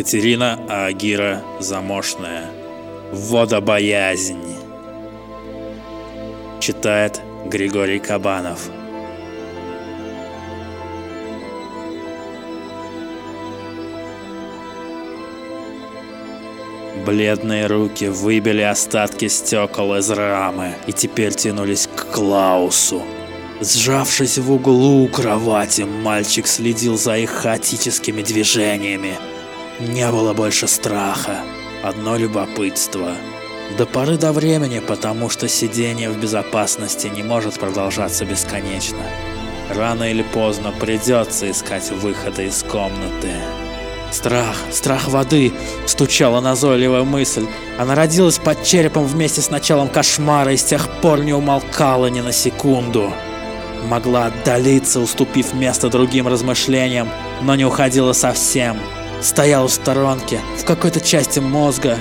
Катерина Агира Замошная. Водобоязнь. Читает Григорий Кабанов. Бледные руки выбили остатки стекол из рамы и теперь тянулись к Клаусу. Сжавшись в углу у кровати, мальчик следил за их хаотическими движениями. Не было больше страха, одно любопытство. До поры до времени, потому что сидение в безопасности не может продолжаться бесконечно. Рано или поздно придется искать выхода из комнаты. Страх, страх воды, стучала назойливая мысль. Она родилась под черепом вместе с началом кошмара и с тех пор не умолкала ни на секунду. Могла отдалиться, уступив место другим размышлениям, но не уходила совсем. Стояла в сторонке, в какой-то части мозга.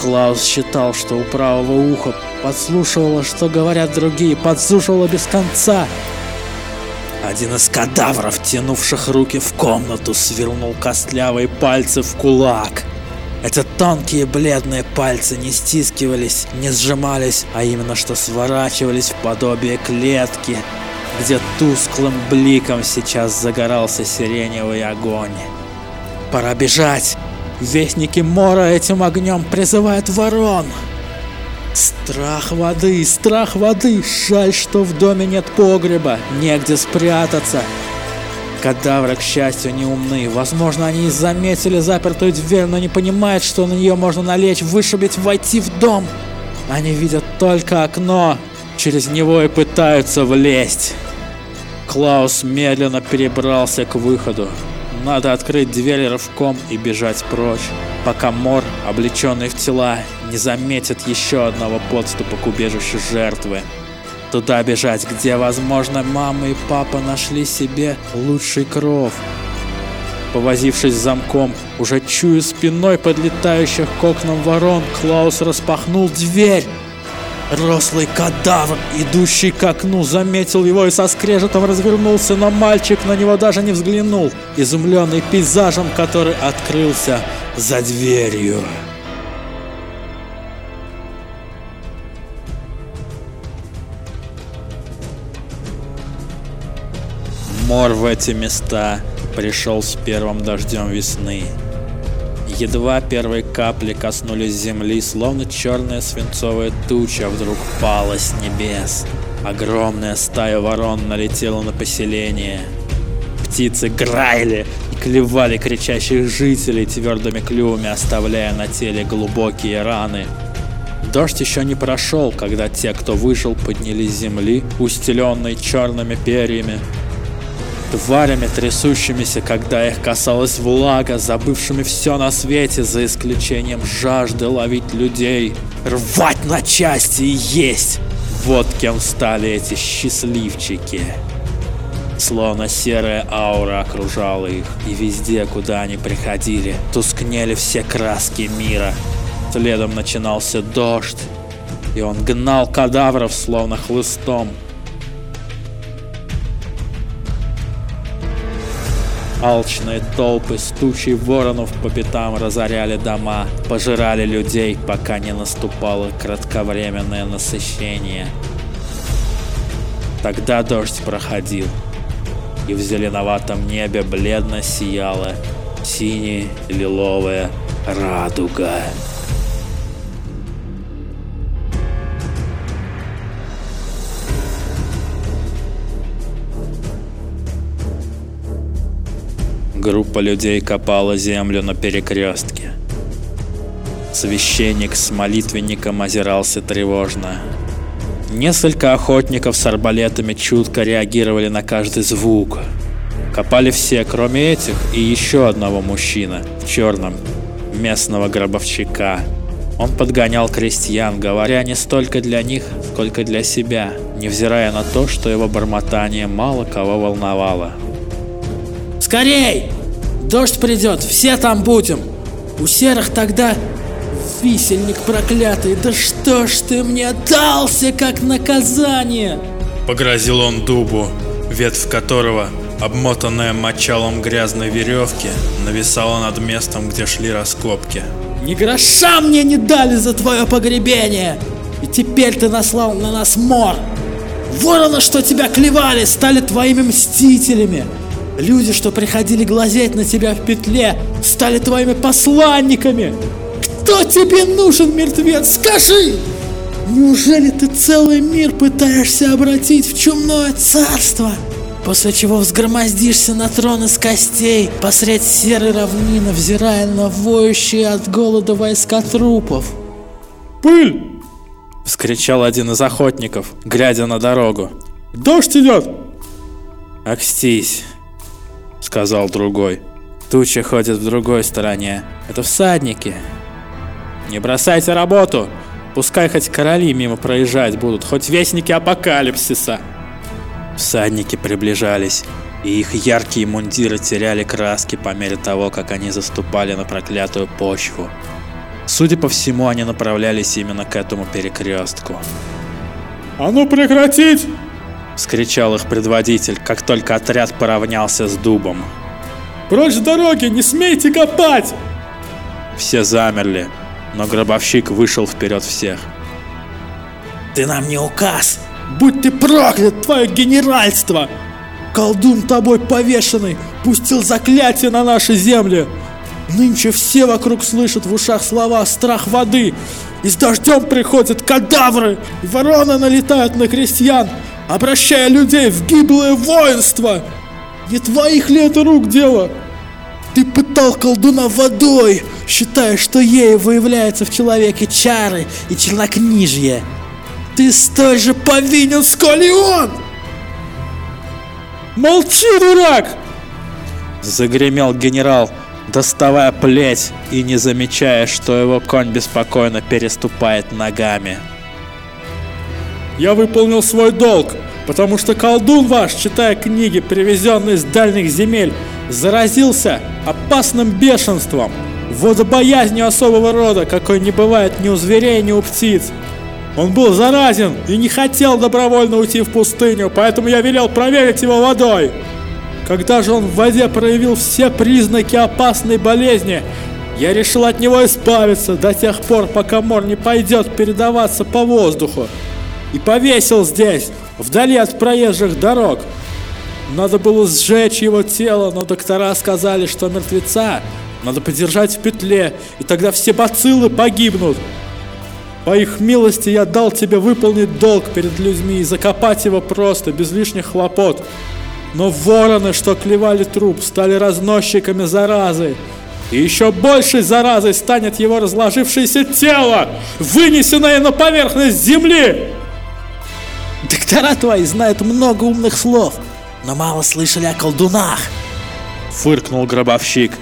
Клаус считал, что у правого уха подслушивала, что говорят другие, подслушивала без конца. Один из кадавров, тянувших руки в комнату, свернул костлявые пальцы в кулак. Эти тонкие бледные пальцы не стискивались, не сжимались, а именно что сворачивались в подобие клетки, где тусклым бликом сейчас загорался сиреневый огонь. Пора бежать! Вестники Мора этим огнем призывают ворон! Страх воды, страх воды! Жаль, что в доме нет погреба, негде спрятаться. Кадавры, к счастью, не умны. Возможно, они и заметили запертую дверь, но не понимают, что на нее можно налечь, вышибить, войти в дом. Они видят только окно, через него и пытаются влезть. Клаус медленно перебрался к выходу. Надо открыть дверь рывком и бежать прочь, пока Мор, облеченный в тела, не заметит еще одного подступа к убежищу жертвы. Туда бежать, где, возможно, мама и папа нашли себе лучший кров. Повозившись замком, уже чуя спиной подлетающих к окнам ворон, Клаус распахнул дверь. Рослый кадавр, идущий к окну, заметил его и со скрежетом развернулся, но мальчик на него даже не взглянул, изумленный пейзажем, который открылся за дверью. Мор в эти места пришел с первым дождем весны. Едва первые капли коснулись земли, словно черная свинцовая туча вдруг пала с небес. Огромная стая ворон налетела на поселение. Птицы граяли и клевали кричащих жителей твердыми клювами, оставляя на теле глубокие раны. Дождь еще не прошел, когда те, кто выжил, поднялись с земли, устеленной черными перьями, тварями, трясущимися, когда их касалась влага, забывшими все на свете, за исключением жажды ловить людей, рвать на части и есть. Вот кем стали эти счастливчики. Словно серая аура окружала их, и везде, куда они приходили, тускнели все краски мира. Следом начинался дождь, и он гнал кадавров словно хлыстом, Алчные толпы с тучей воронов по пятам разоряли дома, пожирали людей, пока не наступало кратковременное насыщение. Тогда дождь проходил, и в зеленоватом небе бледно сияла синяя лиловая радуга. Группа людей копала землю на перекрестке. Священник с молитвенником озирался тревожно. Несколько охотников с арбалетами чутко реагировали на каждый звук. Копали все, кроме этих и еще одного мужчины в черном, местного гробовщика. Он подгонял крестьян, говоря не столько для них, сколько для себя, невзирая на то, что его бормотание мало кого волновало. Скорей! Дождь придет, все там будем. У серых тогда висельник проклятый. Да что ж ты мне дался, как наказание? Погрозил он дубу, ветвь которого обмотанная мочалом грязной веревки, нависала над местом, где шли раскопки. Ни гроша мне не дали за твое погребение! И теперь ты наслал на нас мор! Вороны, что тебя клевали, стали твоими мстителями! Люди, что приходили глазеть на тебя в петле, стали твоими посланниками! Кто тебе нужен, мертвец? Скажи! Неужели ты целый мир пытаешься обратить в чумное царство? После чего взгромоздишься на трон из костей посредь серой равнины, взирая на воющие от голода войска трупов. «Пыль!» — вскричал один из охотников, глядя на дорогу. «Дождь идет!» «Акстись!» — сказал другой. «Туча ходит в другой стороне. Это всадники!» «Не бросайте работу! Пускай хоть короли мимо проезжать будут, хоть вестники апокалипсиса!» Всадники приближались, и их яркие мундиры теряли краски по мере того, как они заступали на проклятую почву. Судя по всему, они направлялись именно к этому перекрестку. «А ну прекратить!» — вскричал их предводитель, как только отряд поравнялся с дубом. «Прочь с дороги! Не смейте копать!» Все замерли, но гробовщик вышел вперед всех. «Ты нам не указ! Будь ты проклят, твое генеральство! Колдун тобой повешенный пустил заклятие на наши земли! Нынче все вокруг слышат в ушах слова «страх воды», и с дождем приходят кадавры, и вороны налетают на крестьян, обращая людей в гиблое воинство. Не твоих ли это рук дело? Ты пытал колдуна водой, считая, что ею выявляются в человеке чары и чернокнижье. Ты столь же повинен, сколь и он! Молчи, дурак! Загремел генерал, доставая плеть и не замечая, что его конь беспокойно переступает ногами. Я выполнил свой долг, потому что колдун ваш, читая книги, привезенные с дальних земель, заразился опасным бешенством, водобоязнью особого рода, какой не бывает ни у зверей, ни у птиц. Он был заразен и не хотел добровольно уйти в пустыню, поэтому я велел проверить его водой. Когда же он в воде проявил все признаки опасной болезни, я решил от него избавиться до тех пор, пока мор не пойдет передаваться по воздуху. И повесил здесь, вдали от проезжих дорог. Надо было сжечь его тело, но доктора сказали, что мертвеца надо подержать в петле, и тогда все бациллы погибнут. По их милости я дал тебе выполнить долг перед людьми и закопать его просто, без лишних хлопот. Но вороны, что клевали труп, стали разносчиками заразы. И еще большей заразой станет его разложившееся тело, вынесенное на поверхность земли. Доктора твои знают много умных слов, но мало слышали о колдунах. Фыркнул гробовщик.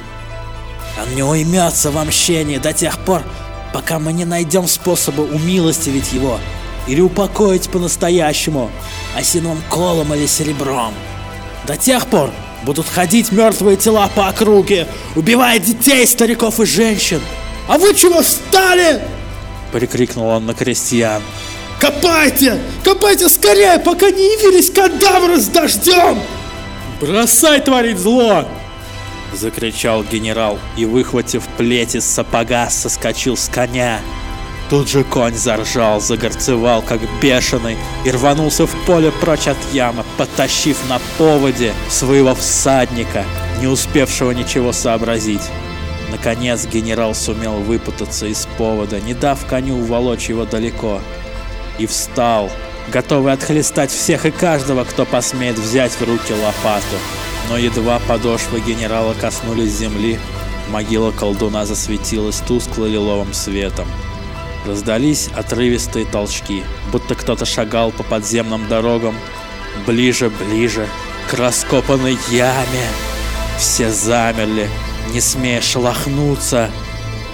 Он не уймется в мщении до тех пор, пока мы не найдем способа умилостивить его или упокоить по-настоящему, осиновым колом или серебром. До тех пор будут ходить мертвые тела по округе, убивая детей, стариков и женщин. А вы чего встали? Прикрикнул он на крестьян. Копайте! Копайте скорее, пока не явились кадавры с дождем! Бросай творить зло! Закричал генерал и, выхватив плеть из сапога, соскочил с коня. Тут же конь заржал, загорцевал, как бешеный, и рванулся в поле прочь от ямы, потащив на поводе своего всадника, не успевшего ничего сообразить. Наконец генерал сумел выпутаться из повода, не дав коню уволочь его далеко. И встал, готовый отхлестать всех и каждого, кто посмеет взять в руки лопату. Но едва подошвы генерала коснулись земли, могила колдуна засветилась тускло-лиловым светом. Раздались отрывистые толчки, будто кто-то шагал по подземным дорогам. Ближе, ближе, к раскопанной яме. Все замерли, не смея шелохнуться.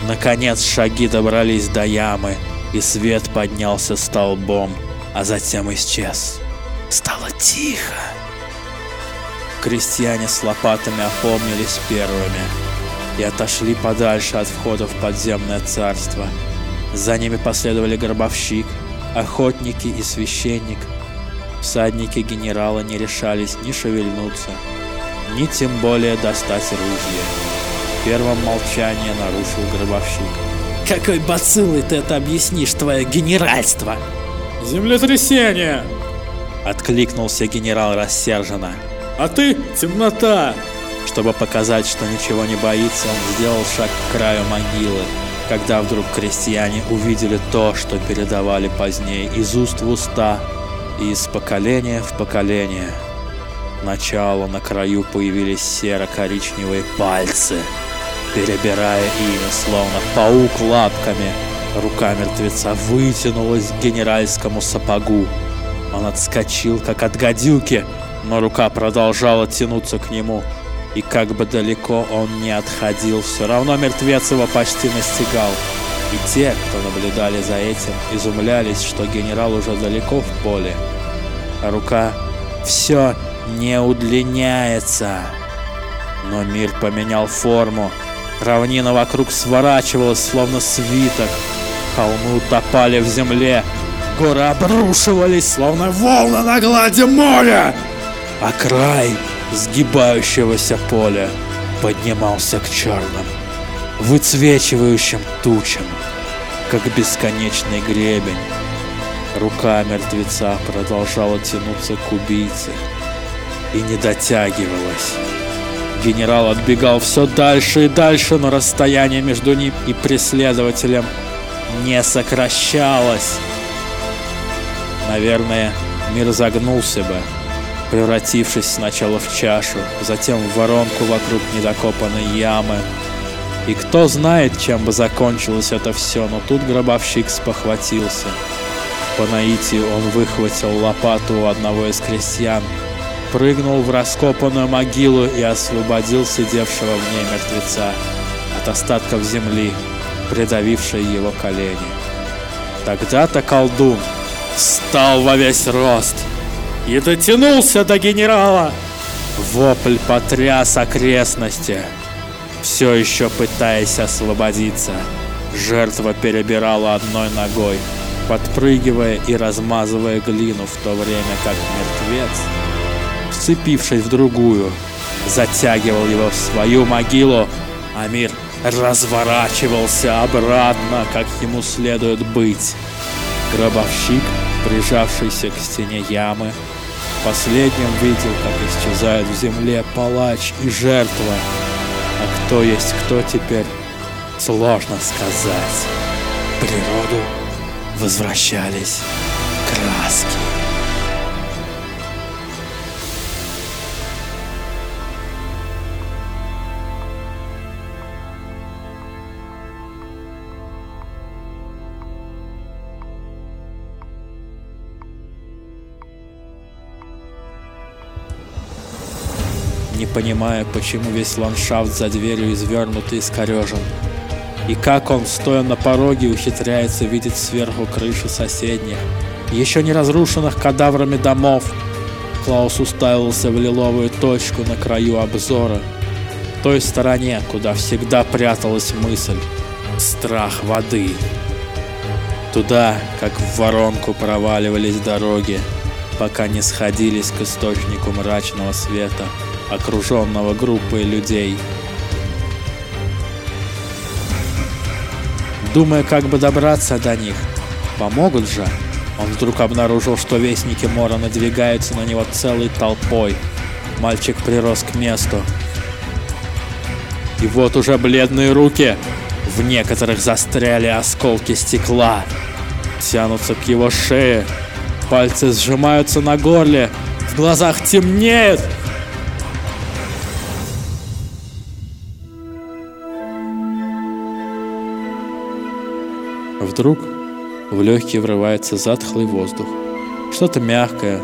Наконец шаги добрались до ямы, и свет поднялся столбом, а затем исчез. Стало тихо. Крестьяне с лопатами опомнились первыми и отошли подальше от входа в подземное царство. За ними последовали гробовщик, охотники и священник. Всадники генерала не решались ни шевельнуться, ни тем более достать ружье. Первым молчание нарушил гробовщик. Какой бациллой ты это объяснишь, твое генеральство? Землетрясение! Откликнулся генерал рассерженно. А ты темнота! Чтобы показать, что ничего не боится, он сделал шаг к краю могилы, когда вдруг крестьяне увидели то, что передавали позднее из уст в уста и из поколения в поколение. Начало на краю появились серо-коричневые пальцы, перебирая ими, словно паук лапками. Рука мертвеца вытянулась к генеральскому сапогу. Он отскочил, как от гадюки, но рука продолжала тянуться к нему. И как бы далеко он не отходил, все равно мертвец его почти настигал. И те, кто наблюдали за этим, изумлялись, что генерал уже далеко в поле. А рука все не удлиняется. Но мир поменял форму. Равнина вокруг сворачивалась, словно свиток. Холмы утопали в земле. Горы обрушивались, словно волны на глади моря. А край сгибающегося поля поднимался к черным, выцвечивающим тучам, как бесконечный гребень. Рука мертвеца продолжала тянуться к убийце и не дотягивалась. Генерал отбегал все дальше и дальше, но расстояние между ним и преследователем не сокращалось. Наверное, мир загнулся бы, превратившись сначала в чашу, затем в воронку вокруг недокопанной ямы. И кто знает, чем бы закончилось это все, но тут гробовщик спохватился. По наитию он выхватил лопату у одного из крестьян, прыгнул в раскопанную могилу и освободил сидевшего в ней мертвеца от остатков земли, придавившей его колени. Тогда-то колдун встал во весь рост и дотянулся до генерала. Вопль потряс окрестности, все еще пытаясь освободиться. Жертва перебирала одной ногой, подпрыгивая и размазывая глину, в то время как мертвец, вцепившись в другую, затягивал его в свою могилу, а мир разворачивался обратно, как ему следует быть. Гробовщик, прижавшийся к стене ямы, последним видел, как исчезают в земле палач и жертва. А кто есть кто теперь, сложно сказать. Природу возвращались краски. Не понимая, почему весь ландшафт за дверью извернут и искорежен. И как он, стоя на пороге, ухитряется видеть сверху крыши соседних, еще не разрушенных кадаврами домов. Клаус уставился в лиловую точку на краю обзора, в той стороне, куда всегда пряталась мысль. Страх воды. Туда, как в воронку проваливались дороги, пока не сходились к источнику мрачного света, окруженного группой людей. Думая, как бы добраться до них, помогут же. Он вдруг обнаружил, что вестники Мора надвигаются на него целой толпой. Мальчик прирос к месту. И вот уже бледные руки. В некоторых застряли осколки стекла. Тянутся к его шее. Пальцы сжимаются на горле. В глазах темнеет. Вдруг в легкие врывается затхлый воздух. Что-то мягкое,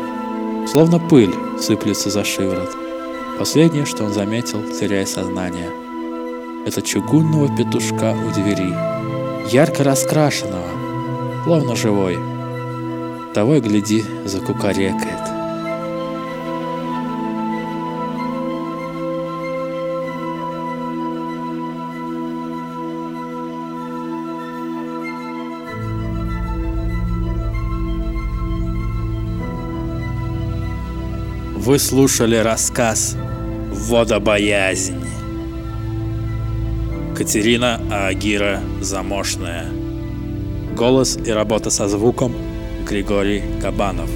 словно пыль, сыплется за шиворот. Последнее, что он заметил, теряя сознание. Это чугунного петушка у двери, ярко раскрашенного, словно живой. Того и гляди, закукарекает. Вы слушали рассказ водобоязнь. Катерина Агира Замошная. Голос и работа со звуком Григорий Кабанов.